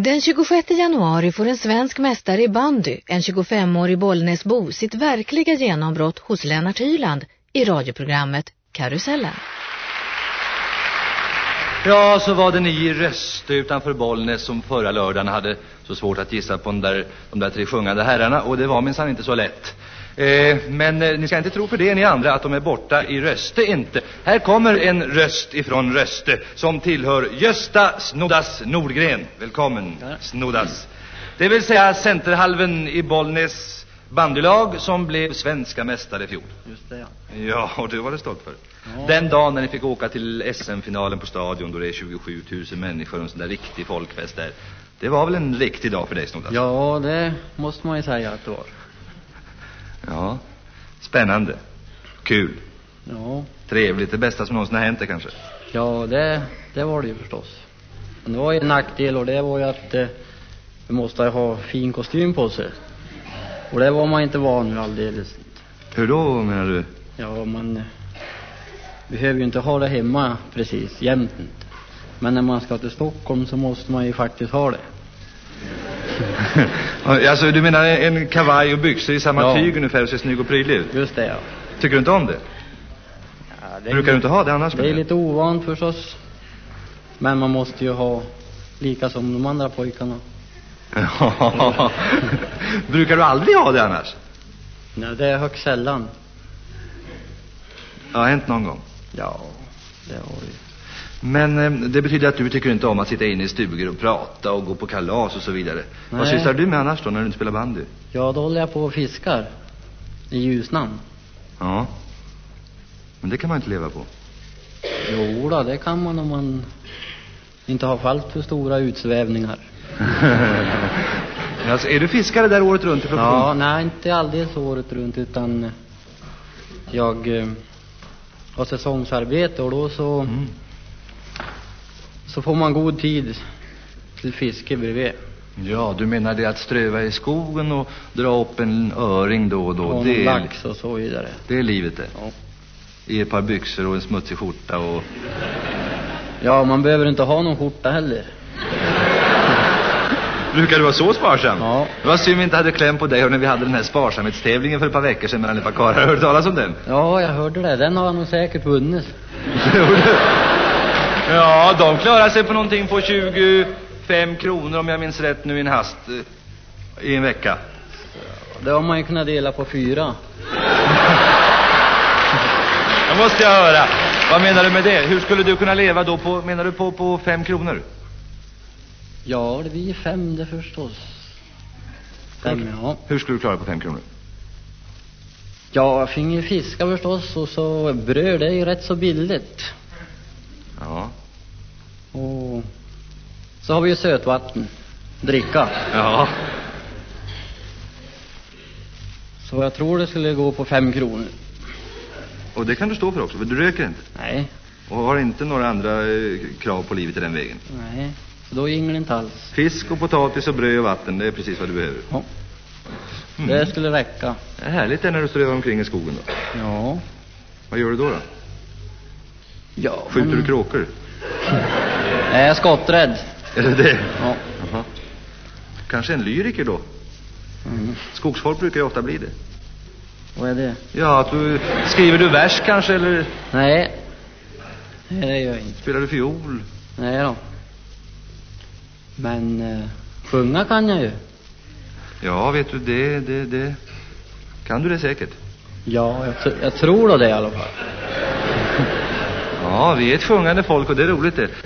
Den 26 januari får en svensk mästare i bandy, en 25-årig Bollnäsbo, sitt verkliga genombrott hos Lennart Hyland i radioprogrammet Karusellen. Ja, så var det ni i Röste utanför Bollnäs som förra lördagen hade så svårt att gissa på de där, de där tre sjungande herrarna och det var minsann inte så lätt. Eh, men eh, ni ska inte tro för det ni andra att de är borta i Röste inte. Här kommer en röst ifrån Röste som tillhör Gösta Snoddas Nordgren. Välkommen Snoddas. Det vill säga centerhalven i Bollnäs bandylag som blev svenska mästare i fjol. Just det, ja. Ja, och det var det stolt för. Ja. Den dagen när ni fick åka till SM-finalen på stadion då det är 27 000 människor och en sån där riktig folkfest där. Det var väl en riktig dag för dig Snoddas? Ja, det måste man ju säga att det var. Ja. Spännande. Kul. Ja, Trevligt. Det bästa som någonsin har hänt det kanske. ja det, det var det ju förstås. Men det var ju en nackdel och det var ju att eh, vi måste ha fin kostym på sig. Och det var man inte van vid alldeles. Hur då menar du? Ja, man eh, behöver ju inte ha det hemma precis, jämt inte. Men när man ska till Stockholm så måste man ju faktiskt ha det. alltså du menar en kavaj och byxor i samma Ja. tyg ungefär och ser snygg och prydlig ut? Just det, ja. Tycker du inte om det? ja det Brukar du inte ha det annars? Det är lite ovant förstås. Men man måste ju ha lika som de andra pojkarna. Brukar du aldrig ha det annars? Nej, det är högst sällan. Ja, hänt någon gång. Ja, det har ju. Men eh, det betyder att du tycker inte om att sitta inne i stugor och prata och gå på kalas och så vidare. Vad Nej. sysslar du med annars då när du inte spelar bandy? Ja, då håller jag på och fiskar. I Ljusnan. Ja. Men det kan man inte leva på. Jo då, det kan man om man inte har fallit för stora utsvävningar. alltså, är du fiskare där året runt i profession? Ja, nej, inte alldeles året runt utan jag eh, har säsongsarbete och då så, Mm. Så får man god tid till fiske bredvid. Ja, du menar det att ströva i skogen och dra upp en öring då och då. Och det, är, lax och så vidare. det är livet det. Ja. I ett par byxor och en smutsig skjorta och... ja, man behöver inte ha någon skjorta heller. Brukar du vara så sparsam? Ja. Det var synd vi inte hade kläm på dig när vi hade den här sparsamhetstävlingen för ett par veckor sedan mellan ett par karlar. Har du talas om den? Ja, jag hörde det. Den har jag nog säkert vunnit. ja, de klarar sig på någonting på 25 kronor om jag minns rätt nu i en hast. eh, I en vecka. Det har man ju kunnat dela på fyra. Det måste jag höra. Vad menar du med det? Hur skulle du kunna leva då på, menar du på, på fem kronor? Ja, det blir fem det förstås. Fem, ja. Hur skulle du klara på fem kronor? Ja, jag finge fiska förstås och så bröd, det är ju rätt så billigt. Och så har vi ju sötvatten, dricka. Ja. Så jag tror det skulle gå på fem kronor. Och det kan du stå för också, för du röker inte. Nej, Och har inte några andra eh, krav på livet i den vägen. nej, så då ingår det inte alls. Fisk och potatis och bröd och vatten, det är precis vad du behöver. Ja, Mm. det skulle räcka. Det är härligt det när du strövar omkring i skogen då. Ja. Vad gör du då? då? Ja, Skjuter men- du kråkor? Är jag skotträdd? Är det det? Ja. Jaha. Kanske en lyriker då? Mm. Skogsfolk brukar ju ofta bli det. Vad är det? Ja, att du, skriver du vers kanske eller Nej. Nej, det gör jag inte. spelar du fiol? Nej då. Men eh, sjunga kan jag ju. Ja, vet du, det, det, det. Kan du det säkert? Ja, jag, jag tror då det i alla fall. Ja, vi är ett sjungande folk och det är roligt det.